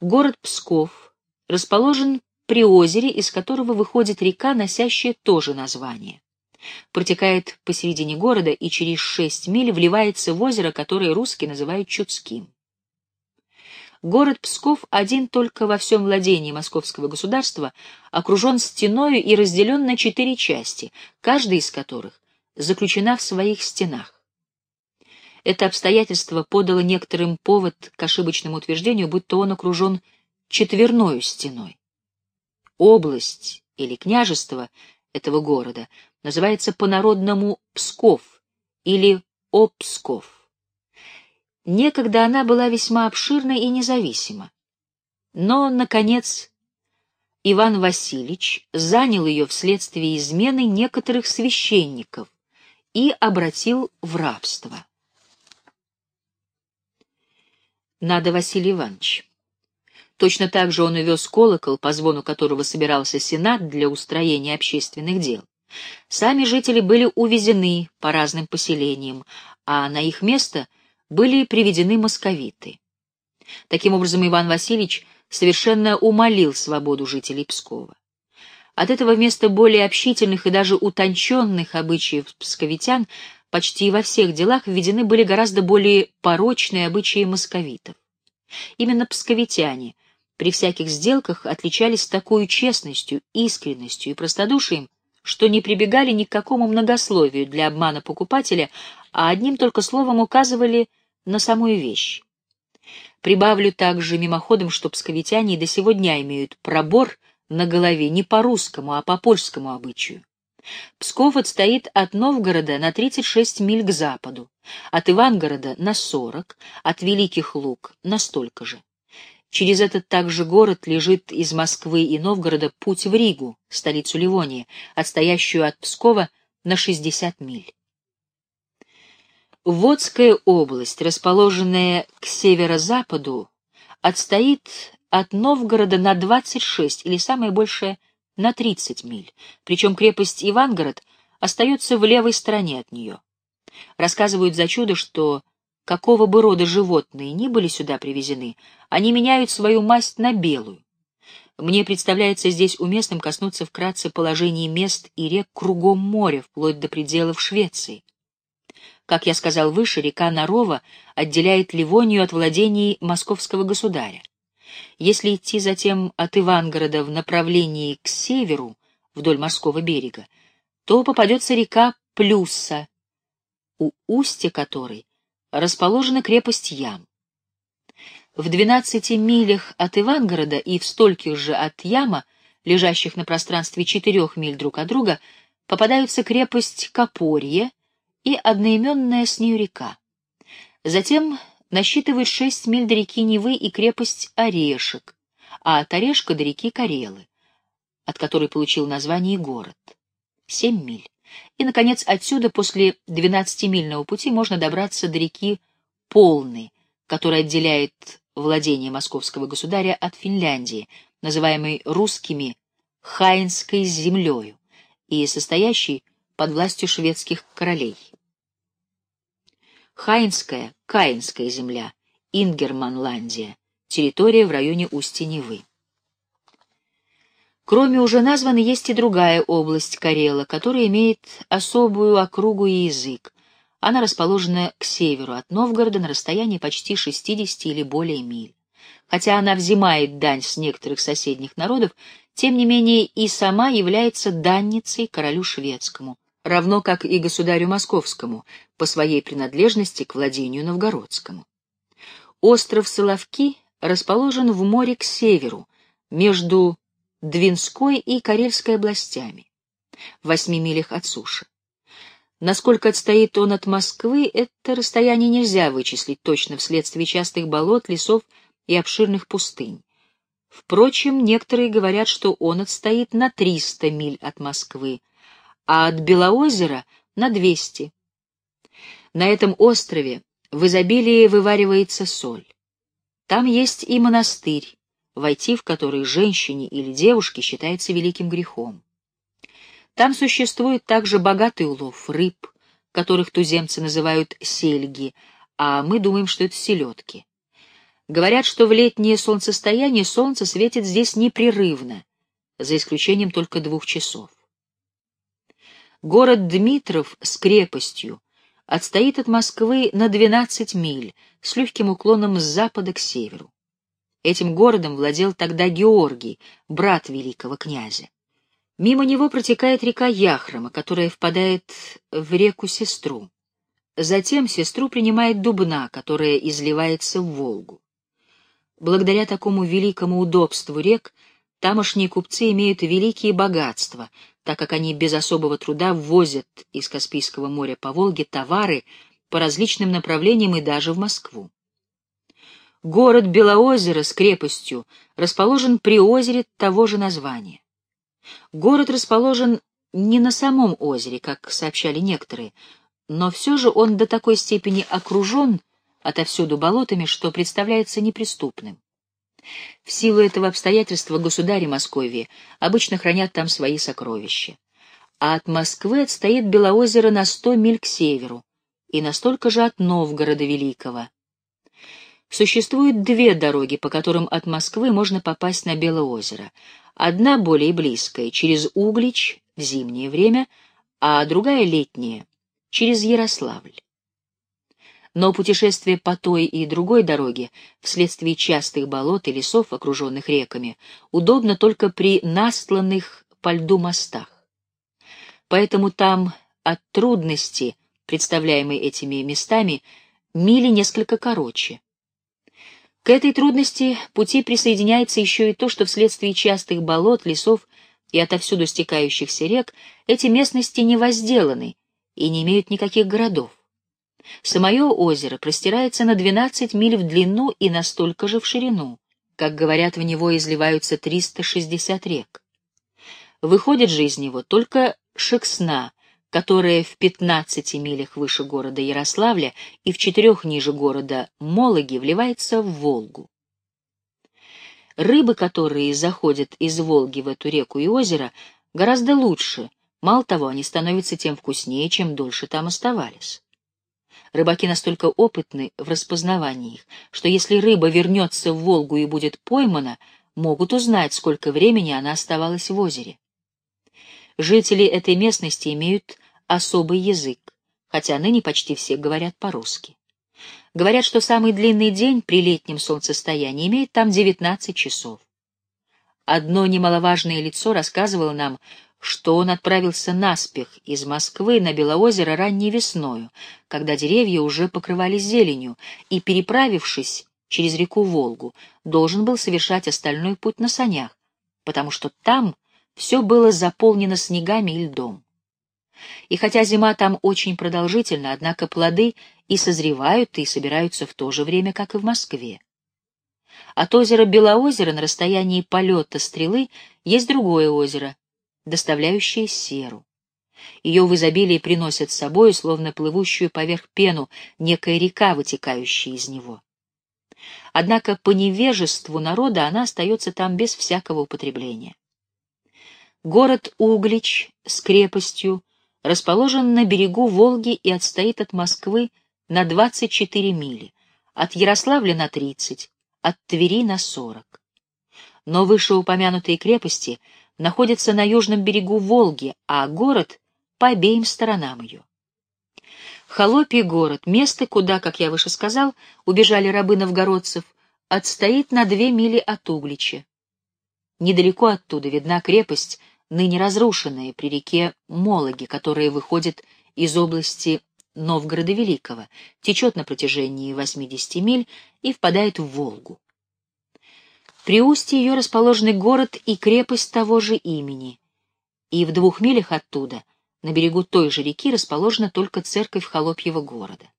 Город Псков расположен при озере, из которого выходит река, носящая то же название. Протекает посередине города и через шесть миль вливается в озеро, которое русские называют Чудским. Город Псков один только во всем владении московского государства окружен стеною и разделен на четыре части, каждая из которых заключена в своих стенах. Это обстоятельство подало некоторым повод к ошибочному утверждению, будто он окружен четверною стеной. Область или княжество этого города называется по-народному Псков или Обсков. Некогда она была весьма обширна и независима. Но, наконец, Иван Васильевич занял ее вследствие измены некоторых священников и обратил в рабство. Надо Василий Иванович. Точно так же он увез колокол, по звону которого собирался Сенат для устроения общественных дел. Сами жители были увезены по разным поселениям, а на их место были приведены московиты. Таким образом, Иван Васильевич совершенно умолил свободу жителей Пскова. От этого вместо более общительных и даже утонченных обычаев псковитян почти во всех делах введены были гораздо более порочные обычаи московитов. Именно псковитяне — при всяких сделках отличались такой честностью, искренностью и простодушием, что не прибегали ни к какому многословию для обмана покупателя, а одним только словом указывали на самую вещь. Прибавлю также мимоходом, что псковитяне до сего дня имеют пробор на голове не по русскому, а по польскому обычаю. Псков отстоит от Новгорода на 36 миль к западу, от Ивангорода на 40, от Великих Луг на столько же. Через этот также город лежит из Москвы и Новгорода путь в Ригу, столицу Ливонии, отстоящую от Пскова на 60 миль. Водская область, расположенная к северо-западу, отстоит от Новгорода на 26 или самое большее на 30 миль, причем крепость Ивангород остается в левой стороне от нее. Рассказывают за чудо, что какого бы рода животные ни были сюда привезены, они меняют свою масть на белую. Мне представляется здесь уместным коснуться вкратце положения мест и рек кругом моря, вплоть до пределов Швеции. Как я сказал выше, река Нарова отделяет Ливонию от владений московского государя. Если идти затем от Ивангорода в направлении к северу, вдоль морского берега, то попадется река Плюса, у устья которой расположена крепость Ям. В двенадцати милях от Ивангорода и в стольких же от Яма, лежащих на пространстве четырех миль друг от друга, попадаются крепость Копорье и одноименная с нею река. Затем насчитывает шесть миль до реки Невы и крепость Орешек, а от Орешка до реки Карелы, от которой получил название город. Семь миль. И, наконец, отсюда после двенадцатимильного пути можно добраться до реки Полны, которая отделяет владение московского государя от Финляндии, называемой русскими Хайнской землею и состоящей под властью шведских королей. Хайнская, Каинская земля, Ингерманландия, территория в районе устья Невы. Кроме уже названной, есть и другая область Карела, которая имеет особую округу и язык. Она расположена к северу от Новгорода на расстоянии почти 60 или более миль. Хотя она взимает дань с некоторых соседних народов, тем не менее и сама является данницей королю шведскому, равно как и государю московскому, по своей принадлежности к владению новгородскому. Остров Соловки расположен в море к северу, между Двинской и Карельской областями, в восьми милях от суши. Насколько отстоит он от Москвы, это расстояние нельзя вычислить точно вследствие частых болот, лесов и обширных пустынь. Впрочем, некоторые говорят, что он отстоит на 300 миль от Москвы, а от Белоозера — на 200. На этом острове в изобилии вываривается соль. Там есть и монастырь, войти в который женщине или девушке считается великим грехом. Там существует также богатый улов рыб, которых туземцы называют сельги, а мы думаем, что это селедки. Говорят, что в летнее солнцестояние солнце светит здесь непрерывно, за исключением только двух часов. Город Дмитров с крепостью отстоит от Москвы на 12 миль, с легким уклоном с запада к северу. Этим городом владел тогда Георгий, брат великого князя. Мимо него протекает река Яхрома, которая впадает в реку Сестру. Затем сестру принимает Дубна, которая изливается в Волгу. Благодаря такому великому удобству рек тамошние купцы имеют великие богатства, так как они без особого труда ввозят из Каспийского моря по Волге товары по различным направлениям и даже в Москву. Город Белоозеро с крепостью расположен при озере того же названия. Город расположен не на самом озере, как сообщали некоторые, но все же он до такой степени окружен отовсюду болотами, что представляется неприступным. В силу этого обстоятельства государи Московии обычно хранят там свои сокровища. А от Москвы отстоит Белоозеро на сто миль к северу и настолько же от Новгорода Великого. Существуют две дороги, по которым от Москвы можно попасть на Белоозеро. Одна более близкая, через Углич в зимнее время, а другая летняя, через Ярославль. Но путешествие по той и другой дороге, вследствие частых болот и лесов, окруженных реками, удобно только при настланных по льду мостах. Поэтому там от трудности, представляемой этими местами, мили несколько короче. К этой трудности пути присоединяется еще и то, что вследствие частых болот, лесов и отовсюду стекающихся рек эти местности не возделаны и не имеют никаких городов. Самое озеро простирается на 12 миль в длину и на столько же в ширину. Как говорят, в него изливаются 360 рек. Выходит же из него только Шексна, которая в 15 милях выше города Ярославля и в четырех ниже города Мологи вливается в Волгу. Рыбы, которые заходят из Волги в эту реку и озеро, гораздо лучше, мало того, они становятся тем вкуснее, чем дольше там оставались. Рыбаки настолько опытны в распознавании их, что если рыба вернется в Волгу и будет поймана, могут узнать, сколько времени она оставалась в озере. Жители этой местности имеют особый язык, хотя ныне почти все говорят по-русски. Говорят, что самый длинный день при летнем солнцестоянии имеет там 19 часов. Одно немаловажное лицо рассказывало нам, что он отправился наспех из Москвы на Белоозеро ранней весною, когда деревья уже покрывались зеленью, и, переправившись через реку Волгу, должен был совершать остальной путь на санях, потому что там все было заполнено снегами и льдом. И хотя зима там очень продолжительна, однако плоды и созревают, и собираются в то же время, как и в Москве. От озера Белоозеро на расстоянии полета стрелы есть другое озеро, доставляющее серу. Ее в изобилии приносят с собой, словно плывущую поверх пену, некая река, вытекающая из него. Однако по невежеству народа она остается там без всякого употребления. Город Углич с крепостью расположен на берегу Волги и отстоит от Москвы на 24 мили, от Ярославля на 30, от Твери на 40. Но вышеупомянутые крепости находятся на южном берегу Волги, а город — по обеим сторонам ее. Холопий город, место, куда, как я выше сказал, убежали рабы новгородцев, отстоит на две мили от Углича. Недалеко оттуда видна крепость ныне разрушенные при реке Мологи, которая выходит из области Новгорода Великого, течет на протяжении 80 миль и впадает в Волгу. При устье ее расположены город и крепость того же имени, и в двух милях оттуда, на берегу той же реки, расположена только церковь Холопьего города.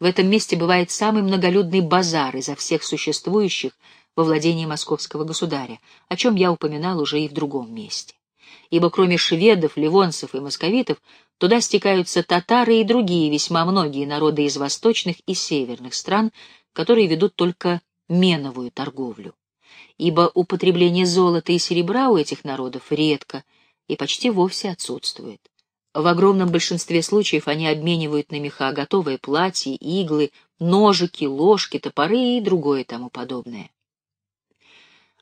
В этом месте бывает самый многолюдный базар изо всех существующих во владении московского государя, о чем я упоминал уже и в другом месте. Ибо кроме шведов, ливонцев и московитов, туда стекаются татары и другие весьма многие народы из восточных и северных стран, которые ведут только меновую торговлю. Ибо употребление золота и серебра у этих народов редко и почти вовсе отсутствует. В огромном большинстве случаев они обменивают на меха готовые платья, иглы, ножики, ложки, топоры и другое тому подобное.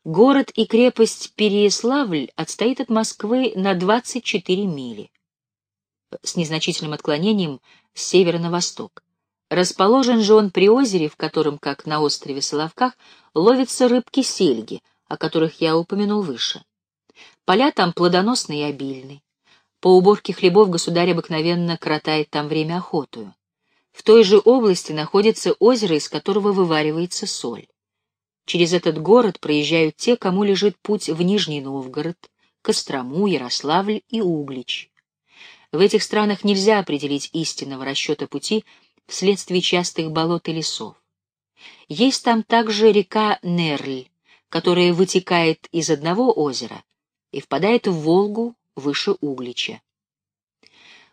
Город и крепость Переяславль отстоит от Москвы на 24 мили, с незначительным отклонением с севера на восток. Расположен же он при озере, в котором, как на острове Соловках, ловятся рыбки-сельги, о которых я упомянул выше. Поля там плодоносные и обильны. По уборке хлебов государь обыкновенно кротает там время охотую. В той же области находится озеро, из которого вываривается соль. Через этот город проезжают те, кому лежит путь в Нижний Новгород, Кострому, Ярославль и Углич. В этих странах нельзя определить истинного расчета пути вследствие частых болот и лесов. Есть там также река Нерль, которая вытекает из одного озера и впадает в Волгу выше Углича.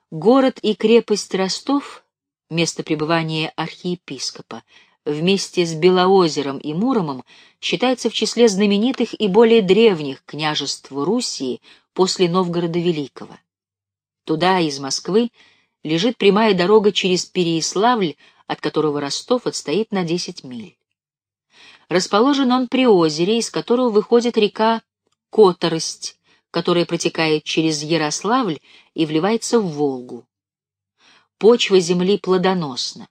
Город и крепость Ростов, место пребывания архиепископа, вместе с Белоозером и Муромом считается в числе знаменитых и более древних княжеств Руси после Новгорода Великого. Туда, из Москвы, лежит прямая дорога через Переяславль, от которого Ростов отстоит на 10 миль. Расположен он при озере, из которого выходит река Которость, которая протекает через Ярославль и вливается в Волгу. Почва земли плодоносна,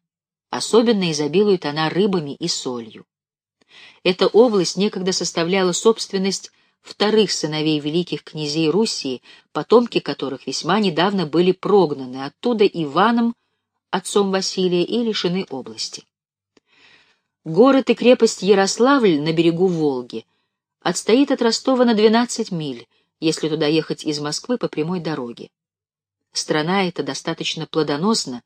особенно изобилует она рыбами и солью. Эта область некогда составляла собственность вторых сыновей великих князей Руси, потомки которых весьма недавно были прогнаны оттуда Иваном, отцом Василия, и лишены области. Город и крепость Ярославль на берегу Волги отстоит от Ростова на 12 миль, если туда ехать из Москвы по прямой дороге. Страна эта достаточно плодоносна,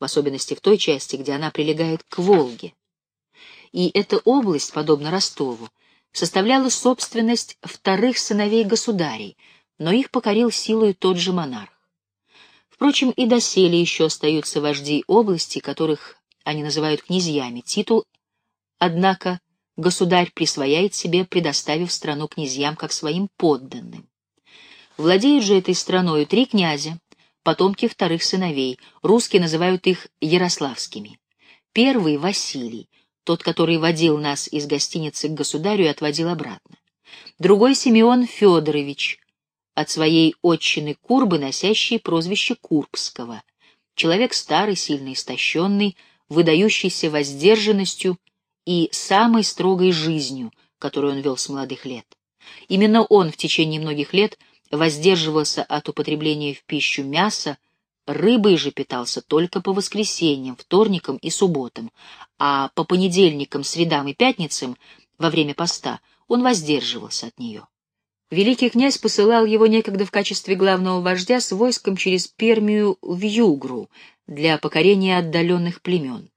в особенности в той части, где она прилегает к Волге. И эта область, подобно Ростову, составляла собственность вторых сыновей государей, но их покорил силой тот же монарх. Впрочем, и доселе еще остаются вожди области, которых они называют князьями. Титул, однако, государь присвояет себе, предоставив страну князьям как своим подданным. Владеют же этой страной три князя, потомки вторых сыновей, русские называют их ярославскими. Первый — Василий, тот, который водил нас из гостиницы к государю и отводил обратно. Другой — Симеон Федорович, от своей отчины Курбы, носящий прозвище Курбского. Человек старый, сильно истощенный, выдающийся воздержанностью и самой строгой жизнью, которую он вел с молодых лет. Именно он в течение многих лет воздерживался от употребления в пищу мяса, Рыбой же питался только по воскресеньям, вторникам и субботам, а по понедельникам, средам и пятницам во время поста он воздерживался от нее. Великий князь посылал его некогда в качестве главного вождя с войском через Пермию в Югру для покорения отдаленных племен.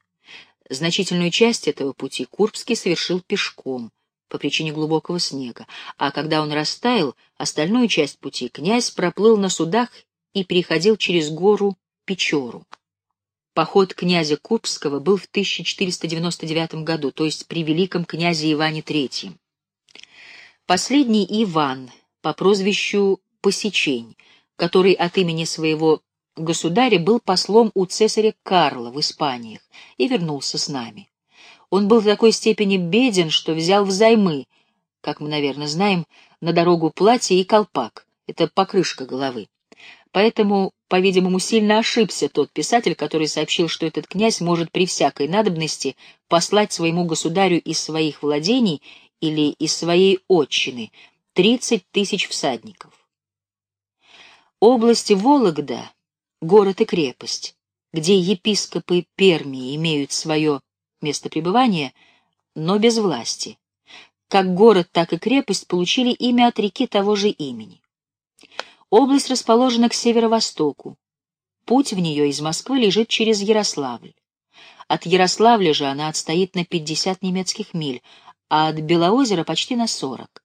Значительную часть этого пути Курбский совершил пешком по причине глубокого снега, а когда он растаял, остальную часть пути князь проплыл на судах и переходил через гору Печору. Поход князя Курбского был в 1499 году, то есть при великом князе Иване III. Последний Иван по прозвищу Посечень, который от имени своего государя был послом у цесаря Карла в Испаниях и вернулся с нами. Он был в такой степени беден, что взял взаймы, как мы, наверное, знаем, на дорогу платье и колпак, это покрышка головы. Поэтому, по-видимому, сильно ошибся тот писатель, который сообщил, что этот князь может при всякой надобности послать своему государю из своих владений или из своей отчины тридцать тысяч всадников. Область Вологда — город и крепость, где епископы Пермии имеют свое место пребывания, но без власти. Как город, так и крепость получили имя от реки того же имени. Область расположена к северо-востоку. Путь в нее из Москвы лежит через Ярославль. От Ярославля же она отстоит на 50 немецких миль, а от Белоозера почти на 40.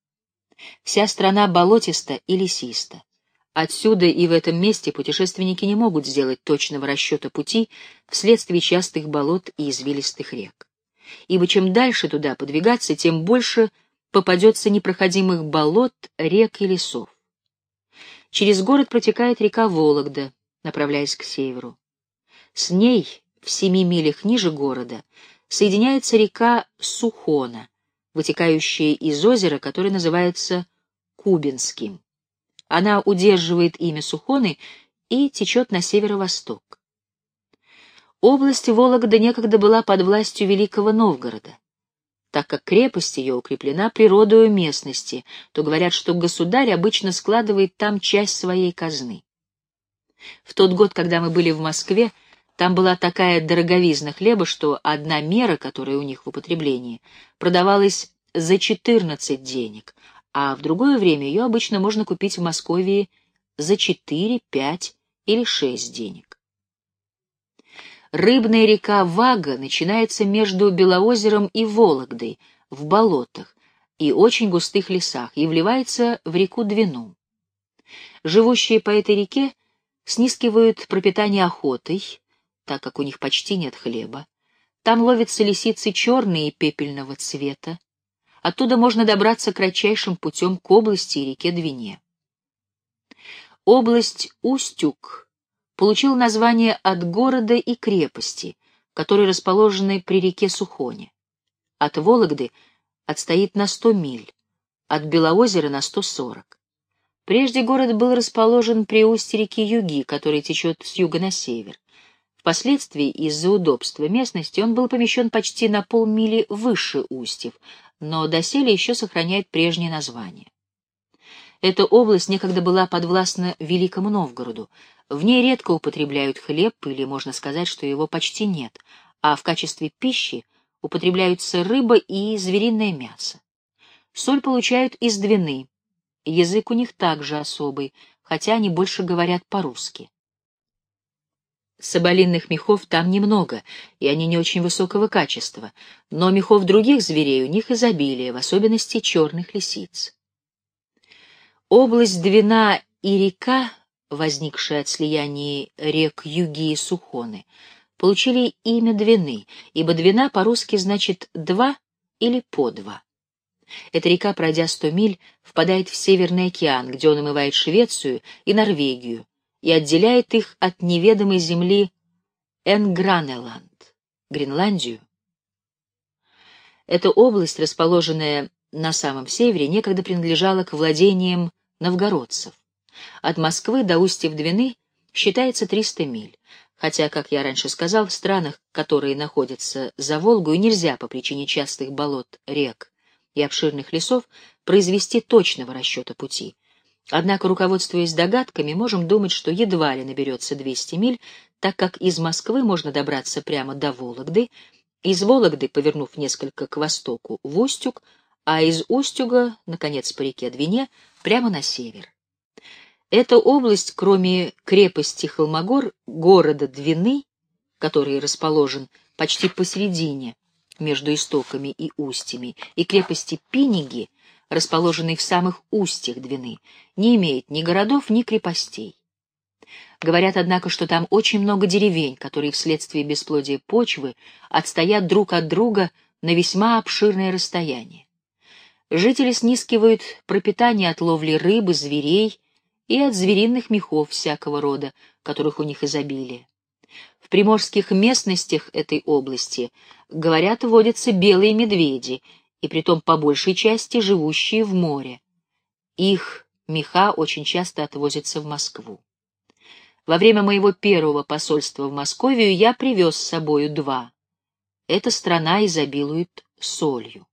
Вся страна болотиста и лесиста. Отсюда и в этом месте путешественники не могут сделать точного расчета пути вследствие частых болот и извилистых рек. Ибо чем дальше туда подвигаться, тем больше попадется непроходимых болот, рек и лесов. Через город протекает река Вологда, направляясь к северу. С ней в семи милях ниже города, соединяется река Сухона, вытекающая из озера, которое называется Кубинским. Она удерживает имя Сухоны и течет на северо-восток. Область Вологда некогда была под властью Великого Новгорода. Так как крепость ее укреплена природою местности, то говорят, что государь обычно складывает там часть своей казны. В тот год, когда мы были в Москве, там была такая дороговизна хлеба, что одна мера, которая у них в употреблении, продавалась за 14 денег, а в другое время ее обычно можно купить в Москве за 4, 5 или 6 денег. Рыбная река Вага начинается между Белоозером и Вологдой, в болотах и очень густых лесах, и вливается в реку Двину. Живущие по этой реке снискивают пропитание охотой, так как у них почти нет хлеба. Там ловятся лисицы черные и пепельного цвета. Оттуда можно добраться кратчайшим путем к области и реке Двине. Область Устюг получил название от города и крепости, которые расположены при реке Сухоне. От Вологды отстоит на 100 миль, от Белоозера на 140. Прежде город был расположен при устье реки Юги, которая течет с юга на север. Впоследствии, из-за удобства местности, он был помещен почти на полмили выше устьев, но доселе еще сохраняет прежнее название. Эта область некогда была подвластна Великому Новгороду. В ней редко употребляют хлеб, или можно сказать, что его почти нет, а в качестве пищи употребляются рыба и звериное мясо. Соль получают из Двины. Язык у них также особый, хотя они больше говорят по-русски. Соболиных мехов там немного, и они не очень высокого качества, но мехов других зверей у них изобилие, в особенности черных лисиц. Область Двина и река, возникшая от слияния рек Юги и Сухоны, получили имя Двины, ибо Двина по-русски значит «два» или «по два». Эта река, пройдя сто миль, впадает в Северный океан, где он омывает Швецию и Норвегию, и отделяет их от неведомой земли Энгранеланд, Гренландию. Эта область, расположенная на самом севере, некогда принадлежала к владениям новгородцев. От Москвы до устья Двины считается 300 миль, хотя, как я раньше сказал, в странах, которые находятся за Волгой, нельзя по причине частых болот, рек и обширных лесов произвести точного расчета пути, Однако, руководствуясь догадками, можем думать, что едва ли наберется 200 миль, так как из Москвы можно добраться прямо до Вологды, из Вологды, повернув несколько к востоку, в Устюг, а из Устюга, наконец, по реке Двине, прямо на север. Эта область, кроме крепости Холмогор, города Двины, который расположен почти посередине между истоками и устьями, и крепости Пиниги, расположенный в самых устьях Двины, не имеет ни городов, ни крепостей. Говорят, однако, что там очень много деревень, которые вследствие бесплодия почвы отстоят друг от друга на весьма обширное расстояние. Жители снискивают пропитание от ловли рыбы, зверей и от звериных мехов всякого рода, которых у них изобилие. В приморских местностях этой области, говорят, водятся белые медведи, и притом по большей части живущие в море. Их меха очень часто отвозятся в Москву. Во время моего первого посольства в Московию я привез с собою два. Эта страна изобилует солью.